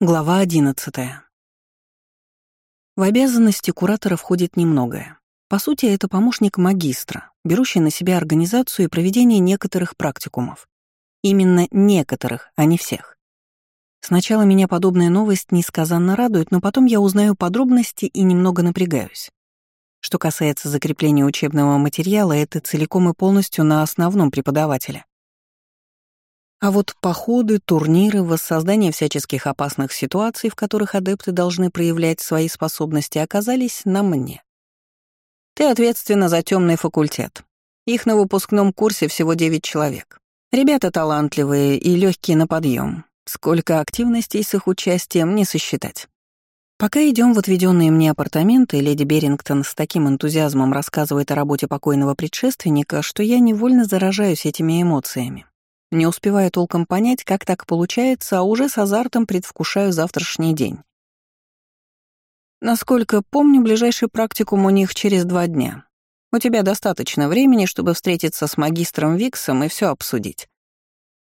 Глава 11. В обязанности куратора входит немногое. По сути, это помощник магистра, берущий на себя организацию и проведение некоторых практикумов. Именно некоторых, а не всех. Сначала меня подобная новость несказанно радует, но потом я узнаю подробности и немного напрягаюсь. Что касается закрепления учебного материала, это целиком и полностью на основном преподавателе. А вот походы, турниры, воссоздание всяческих опасных ситуаций, в которых адепты должны проявлять свои способности, оказались на мне. Ты ответственна за темный факультет. Их на выпускном курсе всего 9 человек. Ребята талантливые и легкие на подъем. Сколько активностей с их участием не сосчитать. Пока идем в отведенные мне апартаменты, леди Берингтон с таким энтузиазмом рассказывает о работе покойного предшественника, что я невольно заражаюсь этими эмоциями. Не успеваю толком понять, как так получается, а уже с азартом предвкушаю завтрашний день. Насколько помню, ближайший практикум у них через два дня. У тебя достаточно времени, чтобы встретиться с магистром Виксом и все обсудить.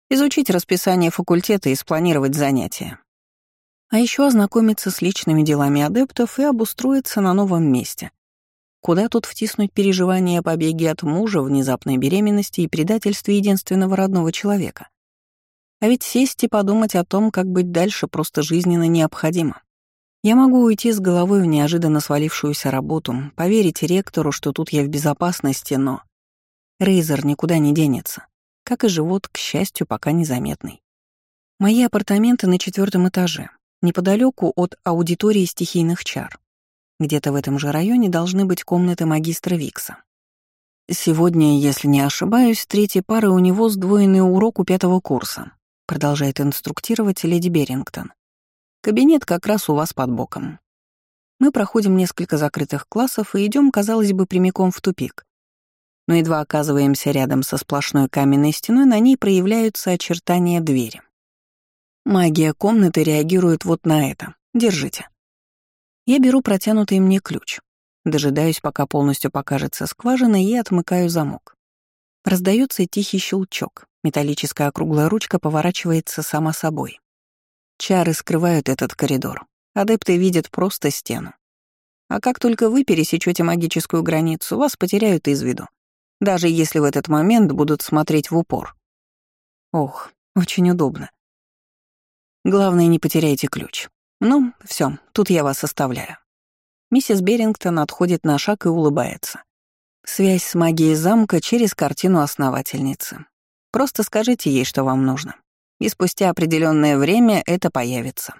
Изучить расписание факультета и спланировать занятия. А еще ознакомиться с личными делами адептов и обустроиться на новом месте. Куда тут втиснуть переживания о побеге от мужа, внезапной беременности и предательстве единственного родного человека? А ведь сесть и подумать о том, как быть дальше, просто жизненно необходимо. Я могу уйти с головой в неожиданно свалившуюся работу, поверить ректору, что тут я в безопасности, но... Рейзер никуда не денется, как и живот, к счастью, пока незаметный. Мои апартаменты на четвертом этаже, неподалеку от аудитории стихийных чар. Где-то в этом же районе должны быть комнаты магистра Викса. Сегодня, если не ошибаюсь, третьей пары у него сдвоенный урок у пятого курса, продолжает инструктировать леди Берингтон. Кабинет как раз у вас под боком. Мы проходим несколько закрытых классов и идем, казалось бы, прямиком в тупик. Но едва оказываемся рядом со сплошной каменной стеной, на ней проявляются очертания двери. Магия комнаты реагирует вот на это. Держите. Я беру протянутый мне ключ, дожидаюсь, пока полностью покажется скважина, и отмыкаю замок. Раздается тихий щелчок, металлическая округлая ручка поворачивается сама собой. Чары скрывают этот коридор, адепты видят просто стену. А как только вы пересечете магическую границу, вас потеряют из виду, даже если в этот момент будут смотреть в упор. Ох, очень удобно. Главное, не потеряйте ключ. «Ну, все, тут я вас оставляю». Миссис Берингтон отходит на шаг и улыбается. Связь с магией замка через картину основательницы. Просто скажите ей, что вам нужно. И спустя определенное время это появится.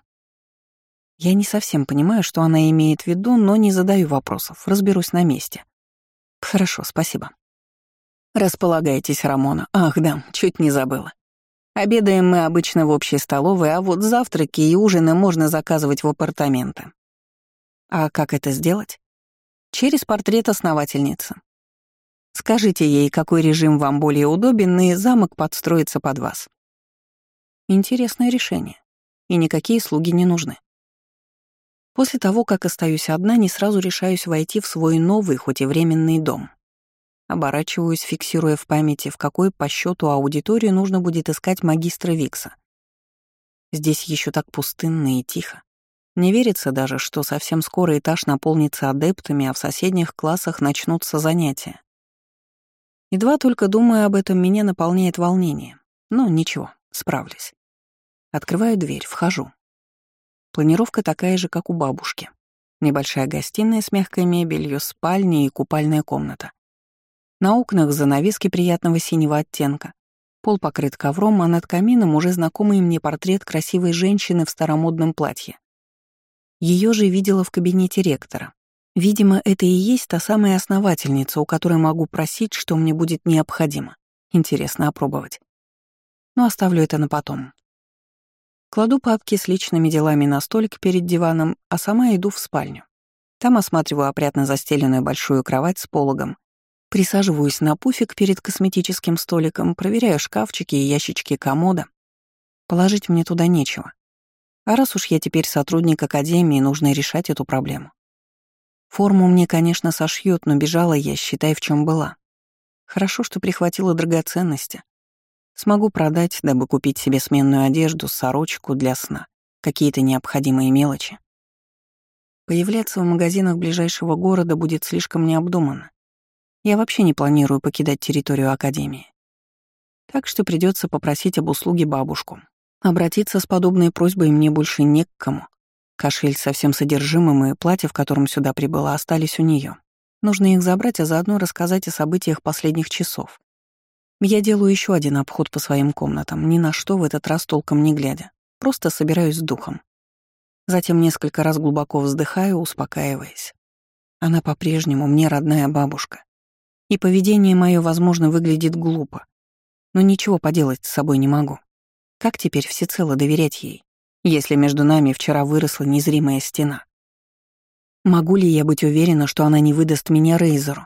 Я не совсем понимаю, что она имеет в виду, но не задаю вопросов, разберусь на месте. Хорошо, спасибо. Располагайтесь, Рамона. Ах, да, чуть не забыла. Обедаем мы обычно в общей столовой, а вот завтраки и ужины можно заказывать в апартаменты. А как это сделать? Через портрет основательницы. Скажите ей, какой режим вам более удобен, и замок подстроится под вас. Интересное решение. И никакие слуги не нужны. После того, как остаюсь одна, не сразу решаюсь войти в свой новый, хоть и временный дом. Оборачиваюсь, фиксируя в памяти, в какой по счету аудитории нужно будет искать магистра Викса. Здесь еще так пустынно и тихо. Не верится даже, что совсем скоро этаж наполнится адептами, а в соседних классах начнутся занятия. Едва только думаю об этом, меня наполняет волнение. Но ничего, справлюсь. Открываю дверь, вхожу. Планировка такая же, как у бабушки. Небольшая гостиная с мягкой мебелью, спальня и купальная комната. На окнах занавески приятного синего оттенка. Пол покрыт ковром, а над камином уже знакомый мне портрет красивой женщины в старомодном платье. Ее же видела в кабинете ректора. Видимо, это и есть та самая основательница, у которой могу просить, что мне будет необходимо. Интересно опробовать. Но оставлю это на потом. Кладу папки с личными делами на столик перед диваном, а сама иду в спальню. Там осматриваю опрятно застеленную большую кровать с пологом Присаживаюсь на пуфик перед косметическим столиком, проверяю шкафчики и ящички комода. Положить мне туда нечего. А раз уж я теперь сотрудник академии, нужно решать эту проблему. Форму мне, конечно, сошьют, но бежала я, считай, в чем была. Хорошо, что прихватила драгоценности. Смогу продать, дабы купить себе сменную одежду, сорочку для сна какие-то необходимые мелочи. Появляться в магазинах ближайшего города будет слишком необдуманно. Я вообще не планирую покидать территорию Академии. Так что придется попросить об услуге бабушку. Обратиться с подобной просьбой мне больше не к кому. Кошель со всем содержимым и платье, в котором сюда прибыла, остались у нее. Нужно их забрать, а заодно рассказать о событиях последних часов. Я делаю еще один обход по своим комнатам, ни на что в этот раз толком не глядя. Просто собираюсь с духом. Затем несколько раз глубоко вздыхаю, успокаиваясь. Она по-прежнему мне родная бабушка. И поведение мое, возможно, выглядит глупо. Но ничего поделать с собой не могу. Как теперь всецело доверять ей? если между нами вчера выросла незримая стена? Могу ли я быть уверена, что она не выдаст меня Рейзеру?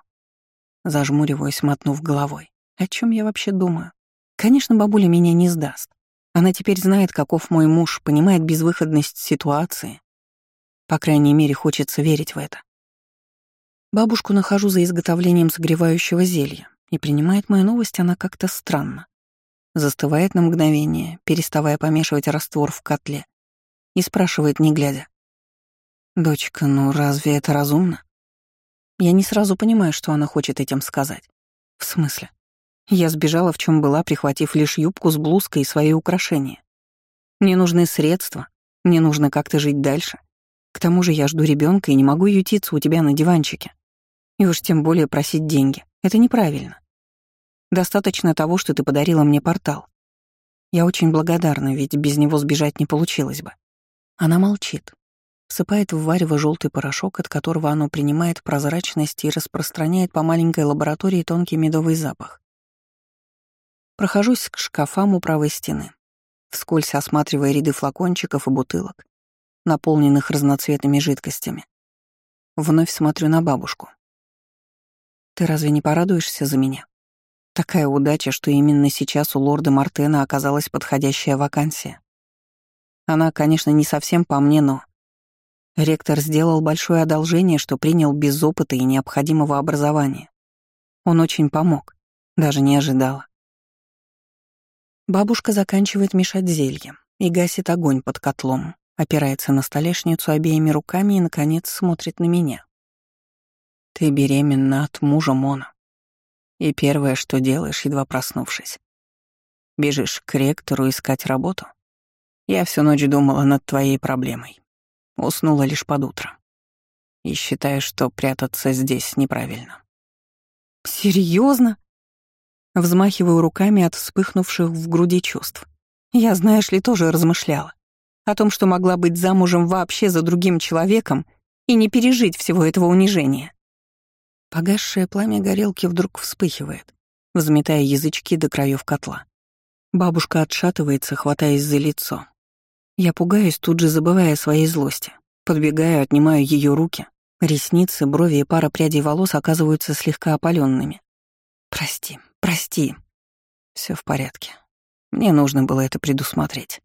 Зажмуриваюсь, мотнув головой. О чем я вообще думаю? Конечно, бабуля меня не сдаст. Она теперь знает, каков мой муж, понимает безвыходность ситуации. По крайней мере, хочется верить в это. Бабушку нахожу за изготовлением согревающего зелья, и принимает мою новость она как-то странно застывает на мгновение, переставая помешивать раствор в котле, и спрашивает, не глядя. «Дочка, ну разве это разумно?» Я не сразу понимаю, что она хочет этим сказать. В смысле? Я сбежала, в чем была, прихватив лишь юбку с блузкой и свои украшения. Мне нужны средства, мне нужно как-то жить дальше. К тому же я жду ребенка и не могу ютиться у тебя на диванчике. И уж тем более просить деньги. Это неправильно. Достаточно того, что ты подарила мне портал. Я очень благодарна, ведь без него сбежать не получилось бы. Она молчит. Всыпает в варево желтый порошок, от которого оно принимает прозрачность и распространяет по маленькой лаборатории тонкий медовый запах. Прохожусь к шкафам у правой стены, вскользь осматривая ряды флакончиков и бутылок, наполненных разноцветными жидкостями. Вновь смотрю на бабушку. «Ты разве не порадуешься за меня?» Такая удача, что именно сейчас у лорда Мартена оказалась подходящая вакансия. Она, конечно, не совсем по мне, но... Ректор сделал большое одолжение, что принял без опыта и необходимого образования. Он очень помог, даже не ожидала. Бабушка заканчивает мешать зелье и гасит огонь под котлом, опирается на столешницу обеими руками и, наконец, смотрит на меня. «Ты беременна от мужа Мона. И первое, что делаешь, едва проснувшись. Бежишь к ректору искать работу. Я всю ночь думала над твоей проблемой. Уснула лишь под утро. И считаю, что прятаться здесь неправильно. Серьезно? Взмахиваю руками от вспыхнувших в груди чувств. Я, знаешь ли, тоже размышляла. О том, что могла быть замужем вообще за другим человеком и не пережить всего этого унижения. Погасшее пламя горелки вдруг вспыхивает, взметая язычки до краев котла. Бабушка отшатывается, хватаясь за лицо. Я пугаюсь, тут же забывая о своей злости. Подбегаю, отнимаю ее руки. Ресницы, брови и пара прядей волос оказываются слегка опаленными. «Прости, прости». Все в порядке. Мне нужно было это предусмотреть.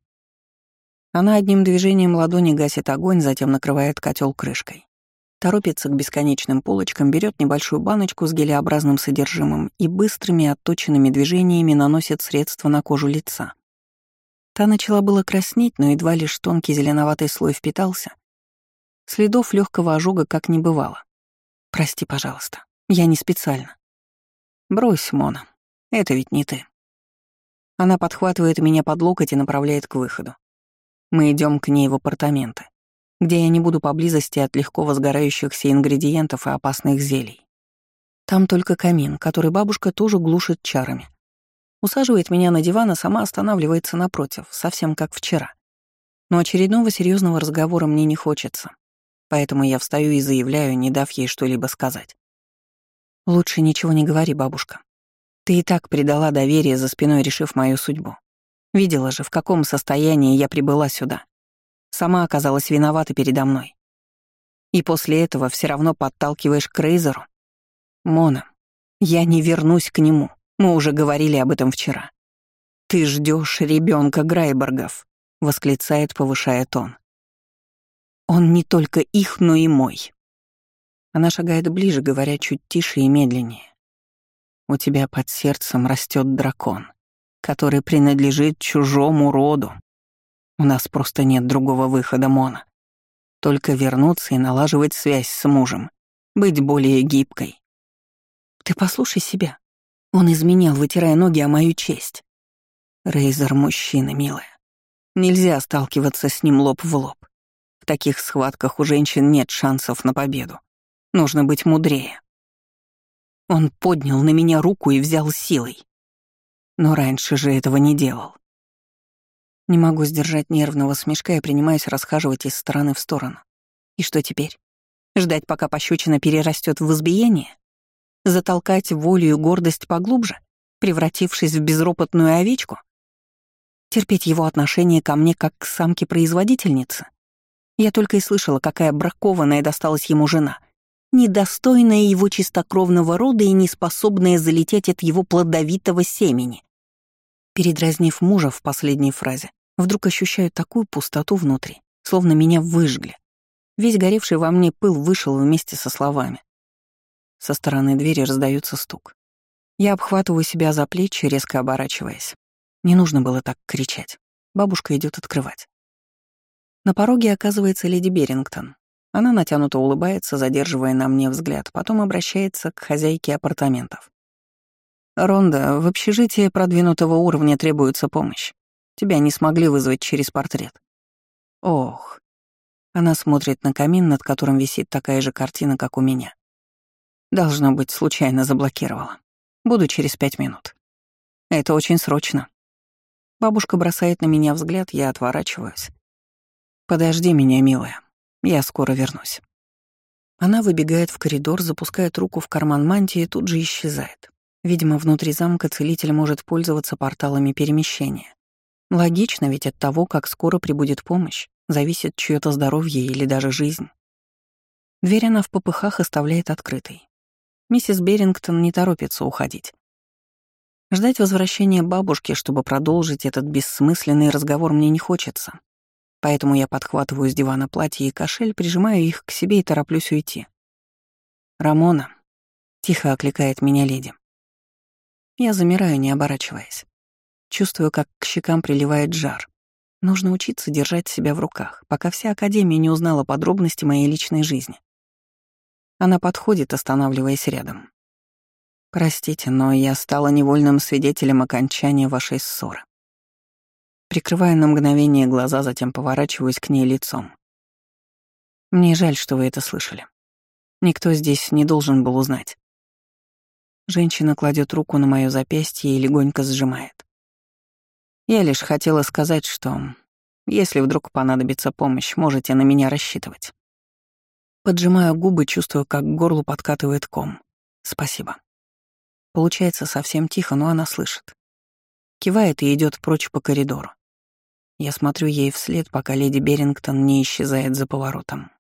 Она одним движением ладони гасит огонь, затем накрывает котел крышкой торопится к бесконечным полочкам, берет небольшую баночку с гелеобразным содержимым и быстрыми отточенными движениями наносит средство на кожу лица. Та начала было краснеть, но едва лишь тонкий зеленоватый слой впитался. Следов легкого ожога как не бывало. «Прости, пожалуйста, я не специально». «Брось, Мона, это ведь не ты». Она подхватывает меня под локоть и направляет к выходу. Мы идем к ней в апартаменты где я не буду поблизости от легко возгорающихся ингредиентов и опасных зелий. Там только камин, который бабушка тоже глушит чарами. Усаживает меня на диван, а сама останавливается напротив, совсем как вчера. Но очередного серьезного разговора мне не хочется, поэтому я встаю и заявляю, не дав ей что-либо сказать. «Лучше ничего не говори, бабушка. Ты и так предала доверие за спиной, решив мою судьбу. Видела же, в каком состоянии я прибыла сюда. Сама оказалась виновата передо мной. И после этого все равно подталкиваешь к Рейзеру. Мона, я не вернусь к нему. Мы уже говорили об этом вчера. Ты ждешь ребенка Грайбергов, восклицает, повышая тон. Он не только их, но и мой. Она шагает ближе, говоря чуть тише и медленнее. У тебя под сердцем растет дракон, который принадлежит чужому роду. У нас просто нет другого выхода, Мона. Только вернуться и налаживать связь с мужем. Быть более гибкой. Ты послушай себя. Он изменял, вытирая ноги о мою честь. Рейзер мужчина, милая. Нельзя сталкиваться с ним лоб в лоб. В таких схватках у женщин нет шансов на победу. Нужно быть мудрее. Он поднял на меня руку и взял силой. Но раньше же этого не делал. Не могу сдержать нервного смешка и принимаюсь расхаживать из стороны в сторону. И что теперь? Ждать, пока пощечина перерастет в избиение? Затолкать волю и гордость поглубже, превратившись в безропотную овечку? Терпеть его отношение ко мне как к самке-производительнице? Я только и слышала, какая бракованная досталась ему жена, недостойная его чистокровного рода и неспособная залететь от его плодовитого семени. Передразнив мужа в последней фразе, Вдруг ощущаю такую пустоту внутри, словно меня выжгли. Весь горевший во мне пыл вышел вместе со словами. Со стороны двери раздается стук. Я обхватываю себя за плечи, резко оборачиваясь. Не нужно было так кричать. Бабушка идет открывать. На пороге оказывается леди Берингтон. Она натянуто улыбается, задерживая на мне взгляд, потом обращается к хозяйке апартаментов. «Ронда, в общежитии продвинутого уровня требуется помощь. Тебя не смогли вызвать через портрет. Ох. Она смотрит на камин, над которым висит такая же картина, как у меня. Должно быть, случайно заблокировала. Буду через пять минут. Это очень срочно. Бабушка бросает на меня взгляд, я отворачиваюсь. «Подожди меня, милая. Я скоро вернусь». Она выбегает в коридор, запускает руку в карман мантии и тут же исчезает. Видимо, внутри замка целитель может пользоваться порталами перемещения. Логично, ведь от того, как скоро прибудет помощь, зависит чьё-то здоровье или даже жизнь. Дверь она в попыхах оставляет открытой. Миссис Берингтон не торопится уходить. Ждать возвращения бабушки, чтобы продолжить этот бессмысленный разговор, мне не хочется. Поэтому я подхватываю с дивана платье и кошель, прижимаю их к себе и тороплюсь уйти. «Рамона», — тихо окликает меня леди. Я замираю, не оборачиваясь. Чувствую, как к щекам приливает жар. Нужно учиться держать себя в руках, пока вся Академия не узнала подробности моей личной жизни. Она подходит, останавливаясь рядом. «Простите, но я стала невольным свидетелем окончания вашей ссоры». Прикрываю на мгновение глаза, затем поворачиваюсь к ней лицом. Мне жаль, что вы это слышали. Никто здесь не должен был узнать. Женщина кладет руку на мое запястье и легонько сжимает. Я лишь хотела сказать, что если вдруг понадобится помощь, можете на меня рассчитывать. Поджимаю губы, чувствую, как к горлу подкатывает ком. Спасибо. Получается совсем тихо, но она слышит. Кивает и идет прочь по коридору. Я смотрю ей вслед, пока леди Берингтон не исчезает за поворотом.